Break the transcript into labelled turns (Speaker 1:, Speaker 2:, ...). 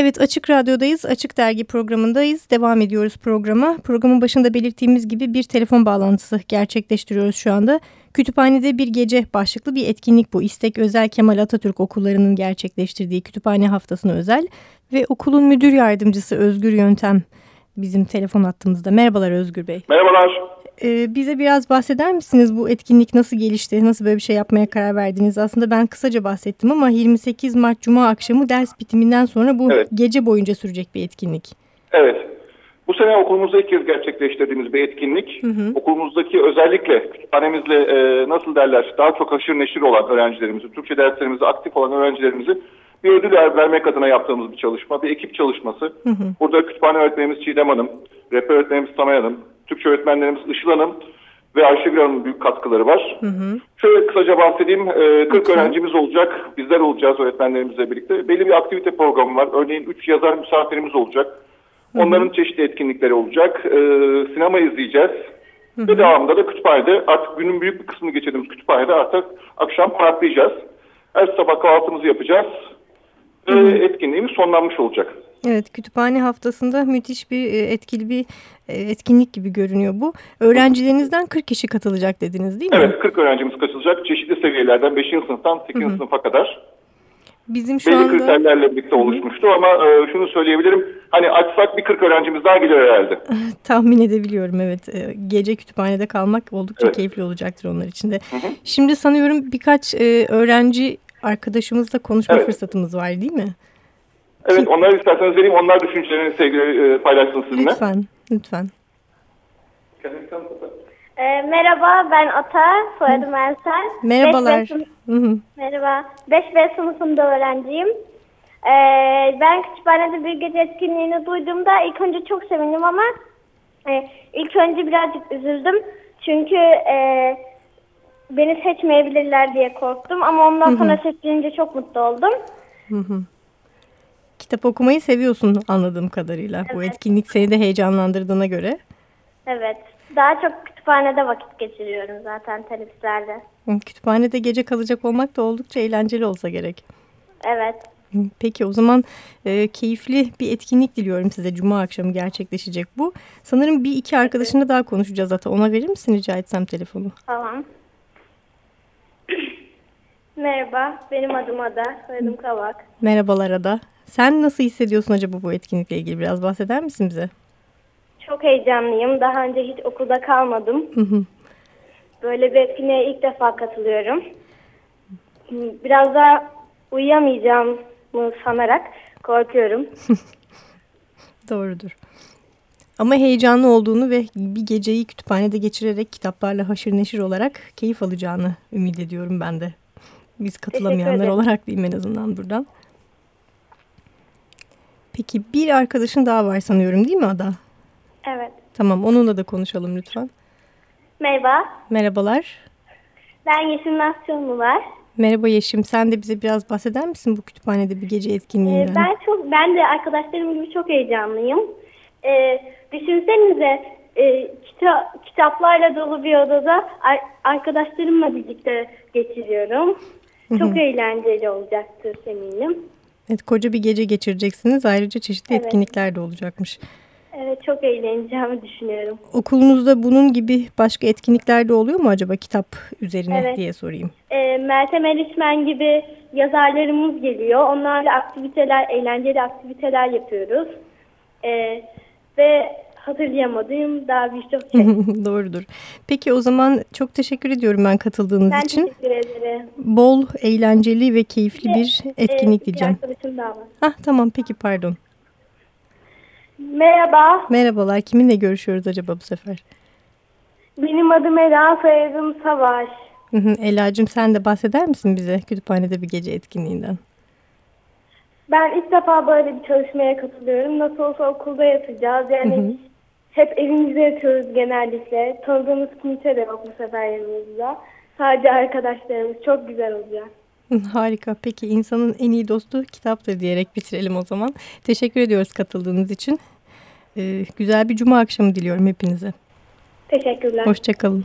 Speaker 1: Evet Açık Radyo'dayız. Açık Dergi programındayız. Devam ediyoruz programa. Programın başında belirttiğimiz gibi bir telefon bağlantısı gerçekleştiriyoruz şu anda. Kütüphanede bir gece başlıklı bir etkinlik bu. İstek Özel Kemal Atatürk okullarının gerçekleştirdiği kütüphane haftasına özel. Ve okulun müdür yardımcısı Özgür Yöntem bizim telefon hattımızda. Merhabalar Özgür Bey.
Speaker 2: Merhabalar.
Speaker 1: Ee, bize biraz bahseder misiniz bu etkinlik nasıl gelişti, nasıl böyle bir şey yapmaya karar verdiniz? Aslında ben kısaca bahsettim ama 28 Mart Cuma akşamı ders bitiminden sonra bu evet. gece boyunca sürecek bir etkinlik.
Speaker 2: Evet. Bu sene okulumuzda ilk kez gerçekleştirdiğimiz bir etkinlik. Hı hı. Okulumuzdaki özellikle kütüphanemizle e, nasıl derler daha çok haşır neşir olan öğrencilerimizi, Türkçe derslerimizde aktif olan öğrencilerimizi bir ödül vermek adına yaptığımız bir çalışma, bir ekip çalışması. Hı hı. Burada kütüphane öğretmenimiz Çiğdem Hanım, rehber öğretmenimiz Samay Hanım, Türkçe öğretmenlerimiz Işıl Hanım ve Ayşegül Hanım'ın büyük katkıları var. Hı hı. Şöyle kısaca bahsedeyim. E, 40 Lütfen. öğrencimiz olacak. Bizler olacağız öğretmenlerimizle birlikte. Belli bir aktivite programı var. Örneğin 3 yazar misafirimiz olacak. Hı hı. Onların çeşitli etkinlikleri olacak. E, sinema izleyeceğiz. Hı hı. Ve devamında da kütüphanede artık günün büyük bir kısmını geçirdiğimiz kütüphanede artık akşam parklayacağız. Her sabah kahvaltımızı yapacağız. Hı hı. E, etkinliğimiz sonlanmış olacak.
Speaker 1: Evet kütüphane haftasında müthiş bir e, etkili bir e, etkinlik gibi görünüyor bu. Öğrencilerinizden 40 kişi katılacak dediniz değil mi?
Speaker 2: Evet 40 öğrencimiz katılacak. Çeşitli seviyelerden 5. sınıftan 8. Hı -hı. sınıfa kadar.
Speaker 1: Bizim şu
Speaker 2: Belli
Speaker 1: anda...
Speaker 2: kriterlerle birlikte -hı. oluşmuştu ama e, şunu söyleyebilirim. Hani açsak bir 40 öğrencimiz daha gelir herhalde.
Speaker 1: Tahmin edebiliyorum evet. E, gece kütüphanede kalmak oldukça evet. keyifli olacaktır onlar için de. Hı -hı. Şimdi sanıyorum birkaç e, öğrenci arkadaşımızla konuşma evet. fırsatımız var değil mi?
Speaker 2: Evet onları isterseniz vereyim. Onlar düşüncelerini sevgili e, paylaşsın sizinle.
Speaker 1: Lütfen, lütfen.
Speaker 3: E, merhaba ben Ata, soyadım Ersel.
Speaker 1: Merhabalar.
Speaker 3: Hı hı. Merhaba. 5 B sınıfında öğrenciyim. E, ben kütüphanede bir gece etkinliğini duyduğumda ilk önce çok sevindim ama e, ilk önce birazcık üzüldüm. Çünkü e, beni seçmeyebilirler diye korktum ama ondan sonra seçilince çok mutlu oldum. Hı hı.
Speaker 1: Kitap okumayı seviyorsun anladığım kadarıyla. Evet. Bu etkinlik seni de heyecanlandırdığına göre.
Speaker 3: Evet. Daha çok kütüphanede vakit geçiriyorum zaten teneffüslerde.
Speaker 1: Kütüphanede gece kalacak olmak da oldukça eğlenceli olsa gerek.
Speaker 3: Evet.
Speaker 1: Peki o zaman e, keyifli bir etkinlik diliyorum size. Cuma akşamı gerçekleşecek bu. Sanırım bir iki arkadaşınla daha konuşacağız zaten. Ona verir misin rica etsem telefonu?
Speaker 3: Tamam. Merhaba, benim adım Ada, soyadım Kavak.
Speaker 1: Merhabalar Ada. Sen nasıl hissediyorsun acaba bu etkinlikle ilgili? Biraz bahseder misin bize?
Speaker 3: Çok heyecanlıyım. Daha önce hiç okulda kalmadım. Böyle bir etkinliğe ilk defa katılıyorum. Biraz daha uyuyamayacağım mı sanarak korkuyorum.
Speaker 1: Doğrudur. Ama heyecanlı olduğunu ve bir geceyi kütüphanede geçirerek kitaplarla haşır neşir olarak keyif alacağını ümit ediyorum ben de. Biz katılamayanlar olarak diyeyim en azından buradan. Peki bir arkadaşın daha var sanıyorum değil mi Ada?
Speaker 3: Evet.
Speaker 1: Tamam onunla da konuşalım lütfen.
Speaker 3: Merhaba.
Speaker 1: Merhabalar.
Speaker 3: Ben Yeşim Nasyonlu var.
Speaker 1: Merhaba Yeşim. Sen de bize biraz bahseder misin bu kütüphanede bir gece etkinliğinden?
Speaker 3: Ee, ben çok, ben de arkadaşlarım gibi çok heyecanlıyım. Ee, düşünsenize e, kita, kitaplarla dolu bir odada arkadaşlarımla birlikte geçiriyorum. Çok eğlenceli olacaktır eminim.
Speaker 1: Evet koca bir gece geçireceksiniz. Ayrıca çeşitli evet. etkinlikler de olacakmış.
Speaker 3: Evet çok eğleneceğimi düşünüyorum.
Speaker 1: Okulunuzda bunun gibi başka etkinlikler de oluyor mu acaba kitap üzerine evet. diye sorayım.
Speaker 3: E, Meltem Erişmen gibi yazarlarımız geliyor. Onlarla aktiviteler, eğlenceli aktiviteler yapıyoruz. E, ve hatırlayamadığım daha birçok şey.
Speaker 1: Doğrudur. Peki o zaman çok teşekkür ediyorum ben katıldığınız
Speaker 3: ben
Speaker 1: için.
Speaker 3: Ben teşekkür ederim.
Speaker 1: Bol, eğlenceli ve keyifli bir etkinlik e, diyeceğim.
Speaker 3: Bir arkadaşım daha var.
Speaker 1: Hah, tamam peki pardon.
Speaker 3: Merhaba.
Speaker 1: Merhabalar. Kiminle görüşüyoruz acaba bu sefer?
Speaker 3: Benim adım Ela, soyadım Savaş.
Speaker 1: Ela'cığım sen de bahseder misin bize kütüphanede bir gece etkinliğinden?
Speaker 3: Ben ilk defa böyle bir çalışmaya katılıyorum. Nasıl olsa okulda yatacağız. Yani. Hep evimizde yatıyoruz genellikle. Tanıdığımız kimse de yok bu sefer yanımızda. Sadece arkadaşlarımız. Çok güzel olacak.
Speaker 1: Harika. Peki insanın en iyi dostu kitaptır diyerek bitirelim o zaman. Teşekkür ediyoruz katıldığınız için. Ee, güzel bir cuma akşamı diliyorum hepinize.
Speaker 3: Teşekkürler.
Speaker 1: Hoşçakalın.